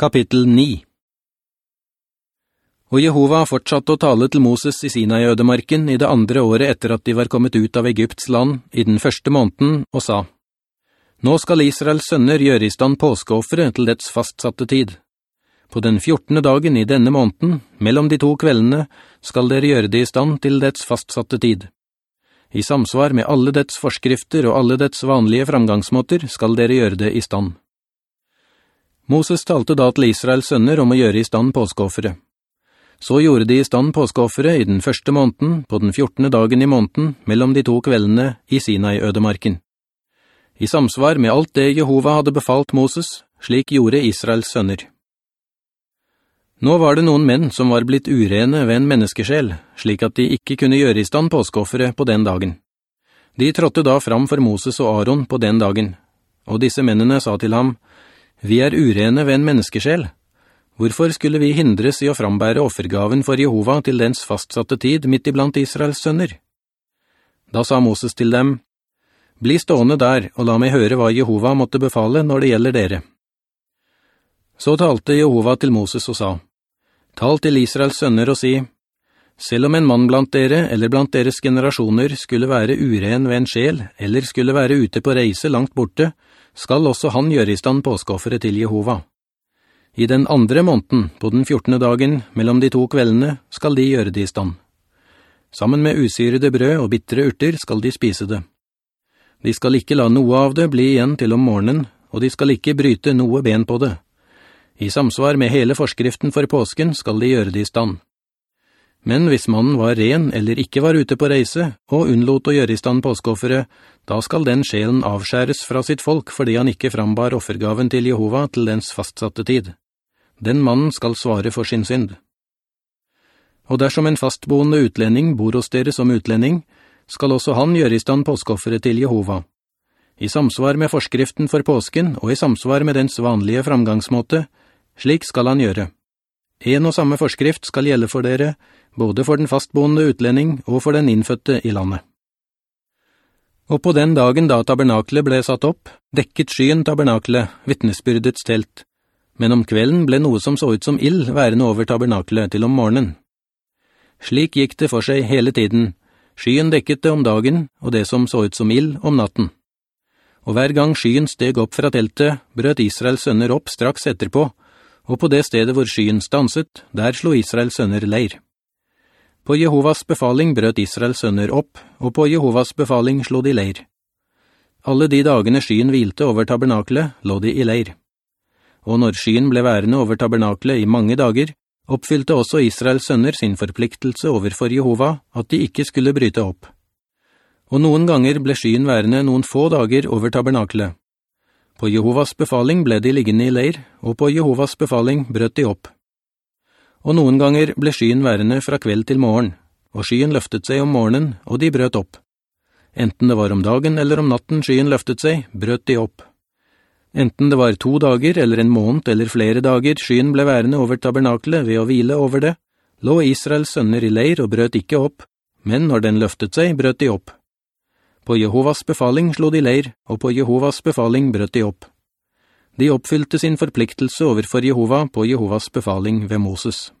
Kapittel 9 Og Jehova fortsatte å tale til Moses i Sinai-ødemarken i det andre året etter at de var kommet ut av Egypts land i den første måneden, og sa, «Nå skal Israels sønner gjøre i stand påskeoffere til dets fastsatte tid. På den fjortende dagen i denne måneden, mellom de to kveldene, skal dere gjøre det i stand til dets fastsatte tid. I samsvar med alle dets forskrifter og alle dets vanlige framgangsmåter skal dere gjøre det i stand.» Moses talte da til Israels sønner om å gjøre i stand påskeoffere. Så gjorde de i stand påskeoffere i den første måneden, på den fjortende dagen i måneden, mellom de to kveldene i Sinai-ødemarken. I samsvar med alt det Jehova hadde befalt Moses, slik gjorde Israels sønner. Nå var det noen menn som var blitt urene ved en menneskesjel, slik at de ikke kunne gjøre i stand påskeoffere på den dagen. De trådte da fram for Moses og Aaron på den dagen, og disse mennene sa til ham, vi er urene ved en menneskesjel. Hvorfor skulle vi hindres i å frambære offergaven for Jehova til dens fastsatte tid midt iblant Israels sønner? Da sa Moses til dem, «Bli stående der, og la meg høre hva Jehova måtte befale når det gjelder dere.» Så talte Jehova til Moses og sa, «Tal til Israels sønner og si, selv om en mann blant dere eller blant deres generasjoner skulle være uren ved en sjel, eller skulle være ute på reise langt borte, skal også han gjøre i stand påskoffere til Jehova. I den andre måneden, på den fjortende dagen, mellom de to kveldene, skal de gjøre det i stand. Sammen med usyrede brød og bittre urter skal de spise det. De skal ikke la noe av det bli igjen til om morgenen, og de skal ikke bryte noe ben på det. I samsvar med hele forskriften for påsken skal de gjøre det i stand. Men hvis mannen var ren eller ikke var ute på reise, og unnlot å gjøre i stand påskoffere, da skal den sjelen avskjæres fra sitt folk fordi han ikke frambar offergaven til Jehova til dens fastsatte tid. Den mannen skal svare for sin synd. Og dersom en fastboende utlending bor hos dere som utlending, skal også han gjøre i stand påskoffere til Jehova. I samsvar med forskriften for påsken og i samsvar med dens vanlige framgangsmåte, slik skal han gjøre. En og samme forskrift skal gjelde for dere, både for den fastboende utlending og for den innfødte i landet. Og på den dagen da tabernaklet ble satt opp, dekket skyen tabernaklet, vittnesbyrdets telt, men om kvelden ble noe som så ut som ill værende over tabernaklet til om morgenen. Slik gikk det for seg hele tiden, skyen dekket det om dagen, og det som så ut som ill om natten. Og hver gang skyen steg opp fra teltet, brøt Israels sønner opp straks etterpå, og på det stedet hvor skyen stanset, der slo Israels sønner leir. På Jehovas befaling brøt Israels sønner opp, og på Jehovas befaling slo de leir. Alle de dagene skyen hvilte over tabernaklet, lå de i leir. Og når skyen ble værende over tabernaklet i mange dager, oppfylte også Israels sønner sin forpliktelse overfor Jehova at de ikke skulle bryte opp. Og noen ganger ble skyen værende noen få dager over tabernaklet. På Jehovas befaling ble de liggende i leir, og på Jehovas befaling brøt de opp og noen ganger ble skyen værende fra kveld til morgen, og skyen løftet seg om morgenen, og de brøt opp. Enten det var om dagen eller om natten skyen løftet seg, brøt de opp. Enten det var to dager eller en måned eller flere dager skyen ble værende over tabernaklet ved å hvile over det, lå Israels sønner i leir og brøt ikke opp, men når den løftet seg, brøt de opp. På Jehovas befaling slo de leir, og på Jehovas befaling brøt de opp. De oppfylte sin forpliktelse overfor Jehova på Jehovas befaling ved Moses.